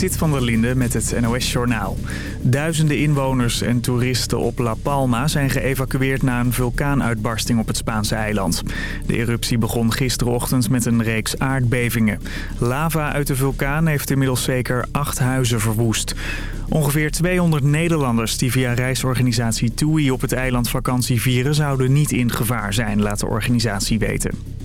Sit van der Linde met het NOS-journaal. Duizenden inwoners en toeristen op La Palma zijn geëvacueerd na een vulkaanuitbarsting op het Spaanse eiland. De eruptie begon gisterochtend met een reeks aardbevingen. Lava uit de vulkaan heeft inmiddels zeker acht huizen verwoest. Ongeveer 200 Nederlanders die via reisorganisatie TUI op het eiland vakantie vieren... zouden niet in gevaar zijn, laat de organisatie weten.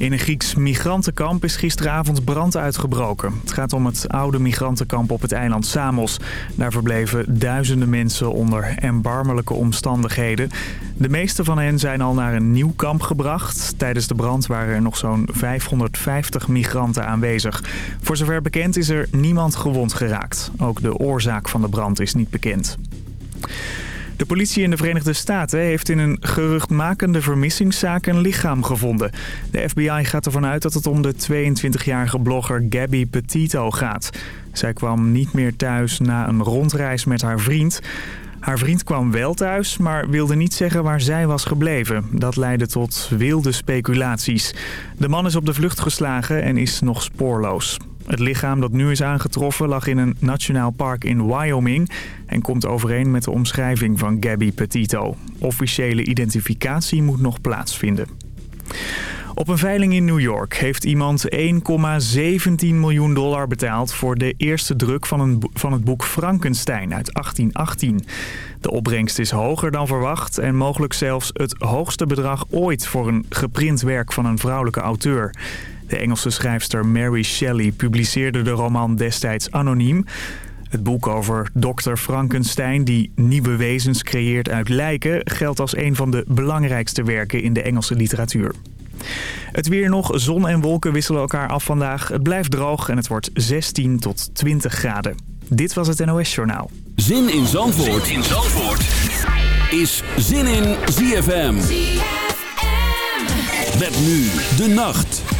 In een Grieks migrantenkamp is gisteravond brand uitgebroken. Het gaat om het oude migrantenkamp op het eiland Samos. Daar verbleven duizenden mensen onder erbarmelijke omstandigheden. De meeste van hen zijn al naar een nieuw kamp gebracht. Tijdens de brand waren er nog zo'n 550 migranten aanwezig. Voor zover bekend is er niemand gewond geraakt. Ook de oorzaak van de brand is niet bekend. De politie in de Verenigde Staten heeft in een geruchtmakende vermissingszaak een lichaam gevonden. De FBI gaat ervan uit dat het om de 22-jarige blogger Gabby Petito gaat. Zij kwam niet meer thuis na een rondreis met haar vriend. Haar vriend kwam wel thuis, maar wilde niet zeggen waar zij was gebleven. Dat leidde tot wilde speculaties. De man is op de vlucht geslagen en is nog spoorloos. Het lichaam dat nu is aangetroffen lag in een nationaal park in Wyoming... en komt overeen met de omschrijving van Gabby Petito. Officiële identificatie moet nog plaatsvinden. Op een veiling in New York heeft iemand 1,17 miljoen dollar betaald... voor de eerste druk van, een, van het boek Frankenstein uit 1818. De opbrengst is hoger dan verwacht en mogelijk zelfs het hoogste bedrag ooit... voor een geprint werk van een vrouwelijke auteur. De Engelse schrijfster Mary Shelley publiceerde de roman destijds anoniem. Het boek over dokter Frankenstein die nieuwe wezens creëert uit lijken... geldt als een van de belangrijkste werken in de Engelse literatuur. Het weer nog, zon en wolken wisselen elkaar af vandaag. Het blijft droog en het wordt 16 tot 20 graden. Dit was het NOS Journaal. Zin in Zandvoort, zin in Zandvoort. is Zin in ZFM. ZFM. Met nu de nacht.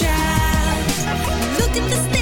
Look at the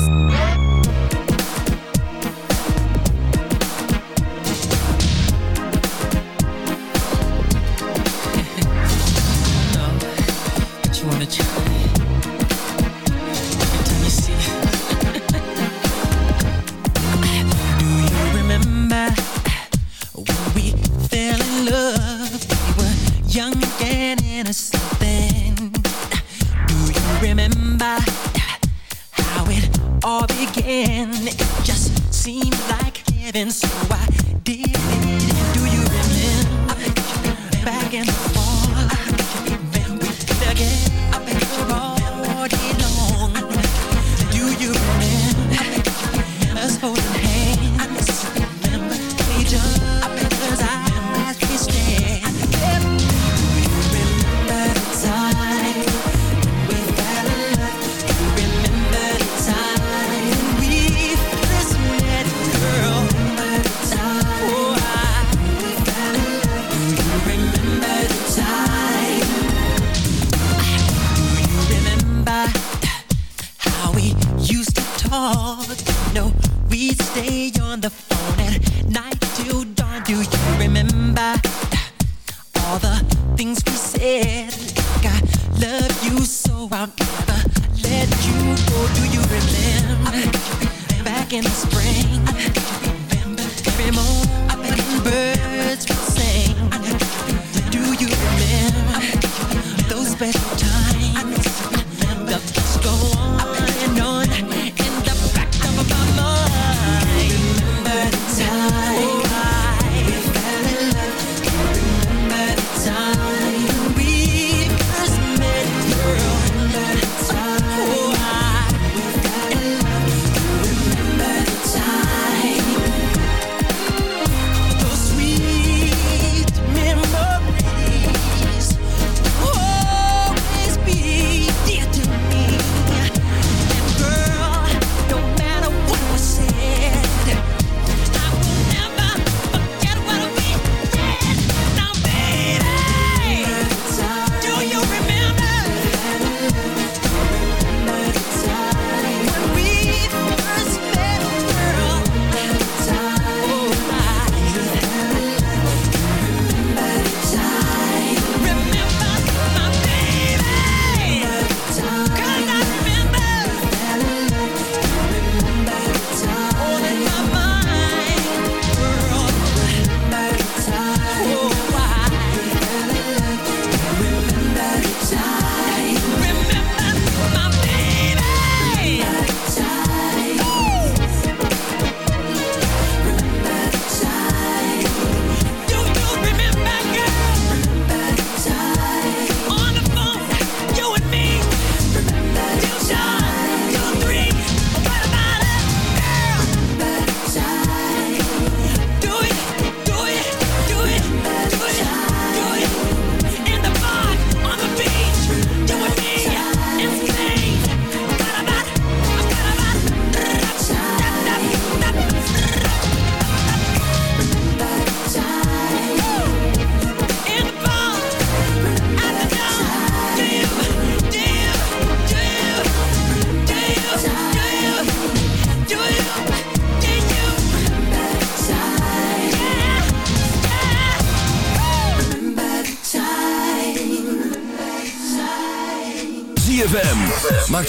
I'll never let you go. Do you remember back in the spring?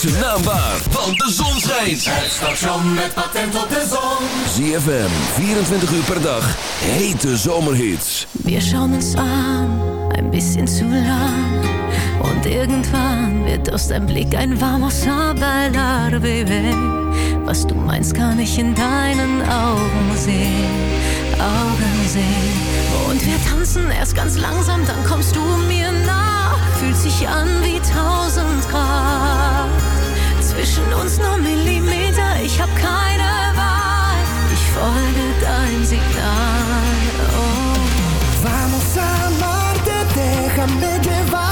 Zijn naam waar, want de zon schijnt. Het station met patent op de zon. ZFM, 24 uur per dag. Hete zomerhits. Wir schauen uns an, ein bisschen zu lang. Und irgendwann wird aus deinem Blick ein warmer bailar, Baby. Was du meinst, kann ich in deinen Augen sehen, Augen sehen. Und wir tanzen erst ganz langsam, dann kommst du mir nah. Fühlt sich an wie tausend Grad. Zwischen uns nur Millimeter, ich hab keine Wahl. Ich folge dein Signal. Oh. Vamos a amarte, déjame llevarte.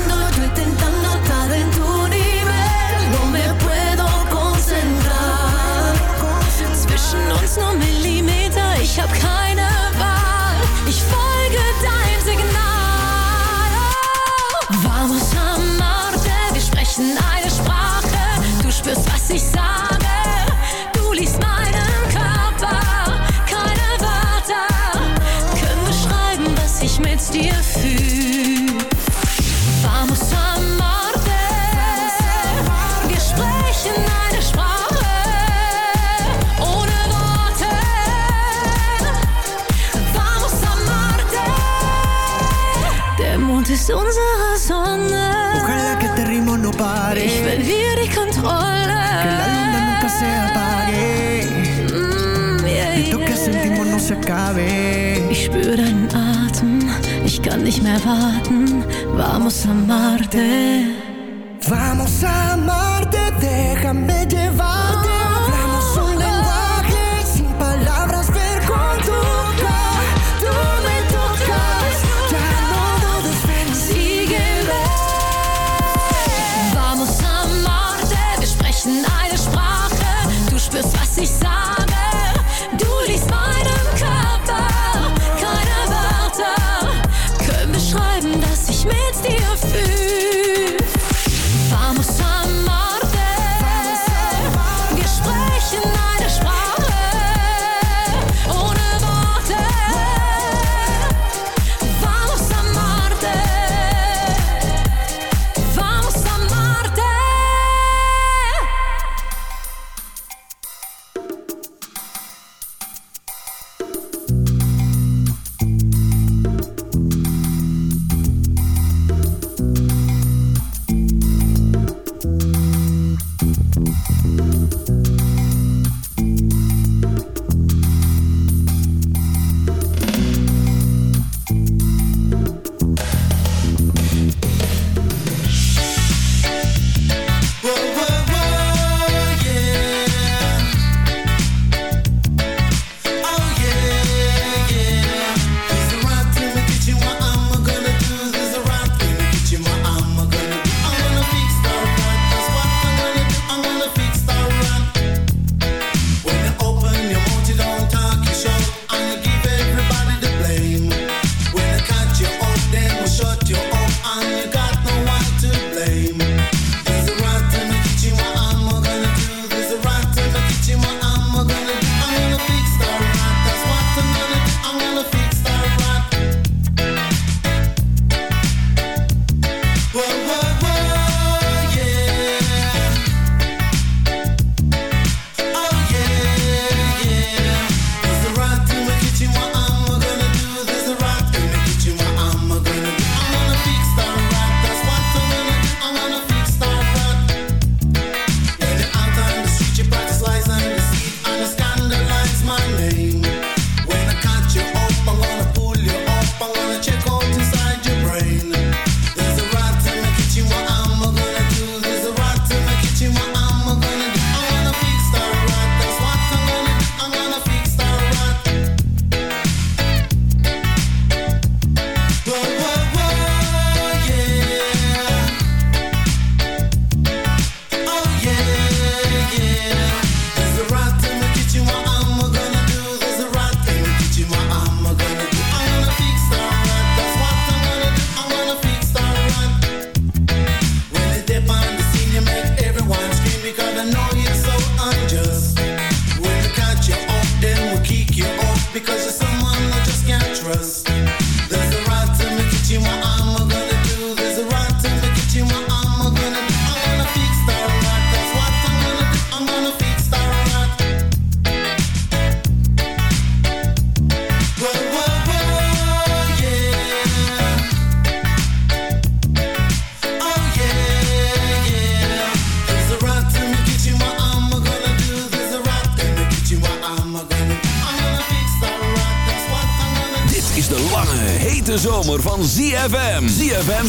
Mond ist unsere Sonne. Ojalá que este ritmo no pare, Ich verliere die Kontrolle. que la luna nunca se apague, Mm, yeah, esto que yeah. sentimos no se acabe. Ich spüre deinen Atem, ich kann nicht mehr warten. Vamos a amarte. Vamos a amarte, déjame llevarte.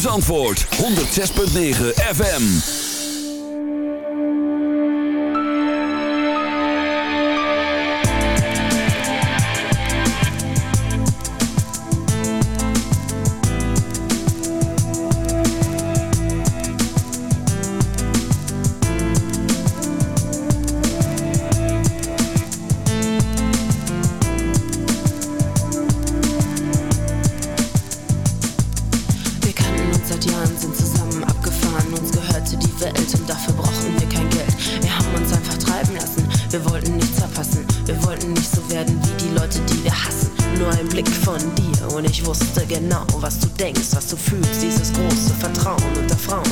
Zandvoort 106.9 FM. acht Jahren sind zusammen abgefahren. Uns gehörte die Welt und dafür brauchten wir kein Geld. Wir haben uns einfach treiben lassen. Wir wollten nichts verpassen. Wir wollten nicht so werden wie die Leute, die wir hassen. Nur ein Blick von dir und ich wusste genau, was du denkst, was du fühlst. Dieses große Vertrauen unter Frauen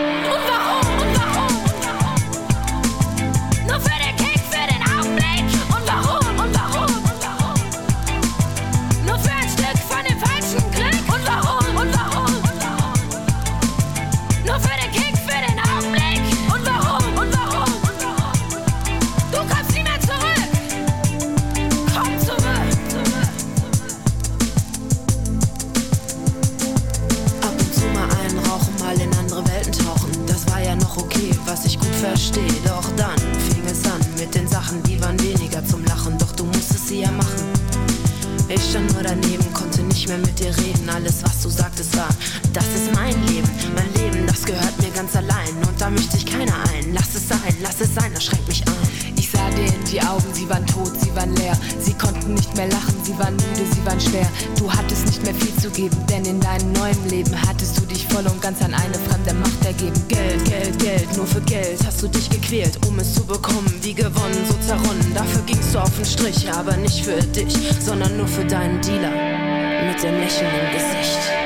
mit der Lächeln im Gesicht.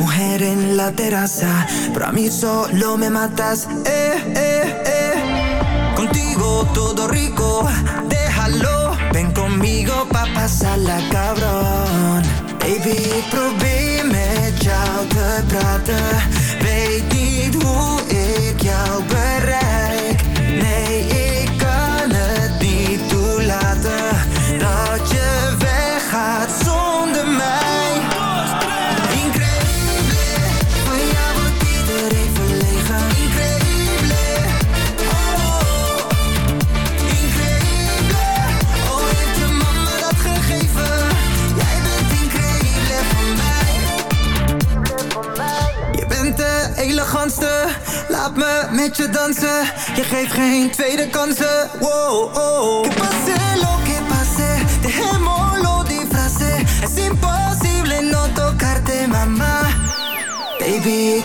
mujer en la terraza, pero a mí solo me matas, eh, eh, eh. Contigo todo rico, déjalo, ven conmigo pa' pasarla cabrón. Baby, probeer met jou te praten, weet niet hoe ik jou. met je dansen. Geeft geen tweede kansen. Wow, oh. Que pase lo que pase, dejémoslo disfrazé. Es imposible no tocarte, mamá. Baby,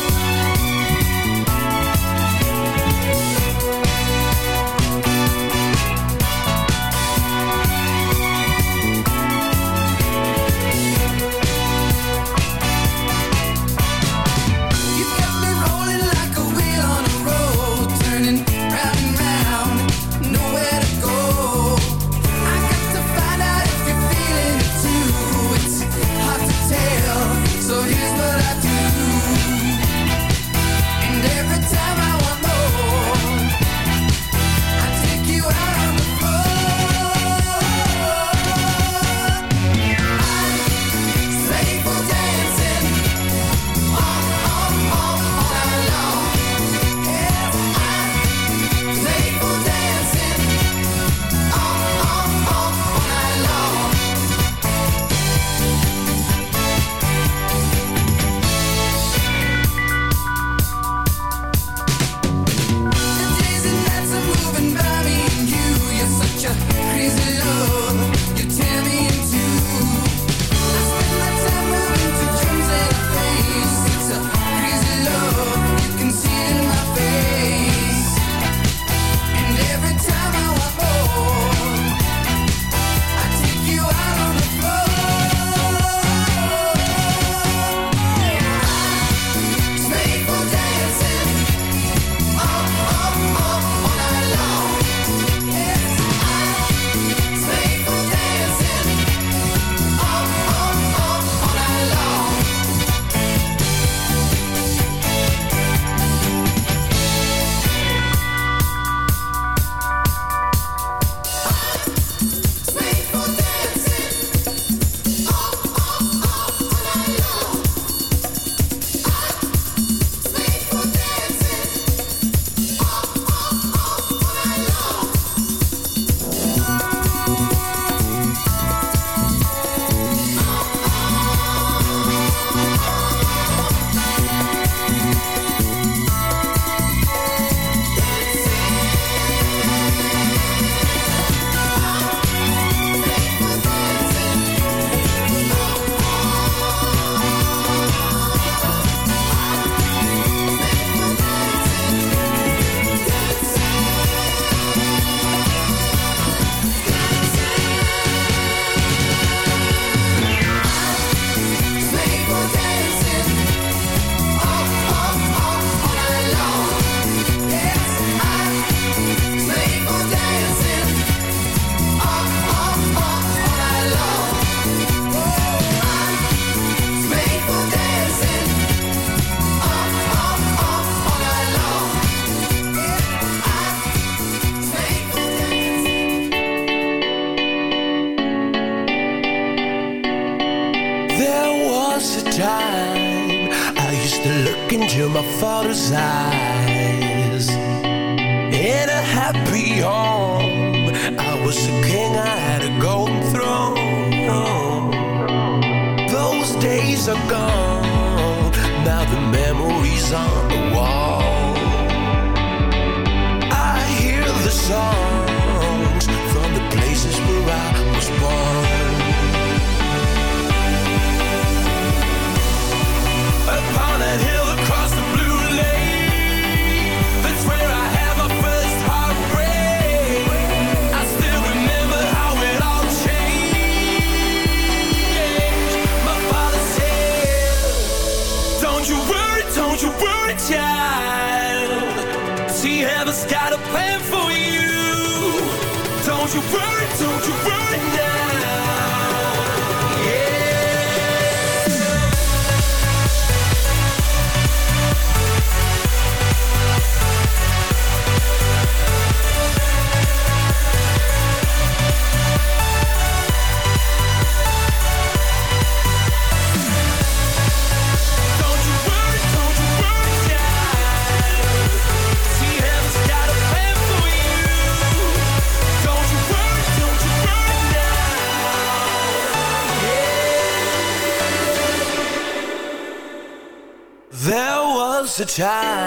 time.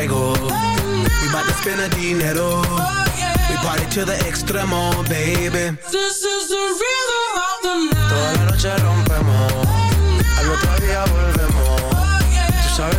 Fuego. We bout to spend the dinero. We party to the extremo, baby. This is the rhythm of the night. Toda la noche rompemos, al otro día volvemos. Tú sabes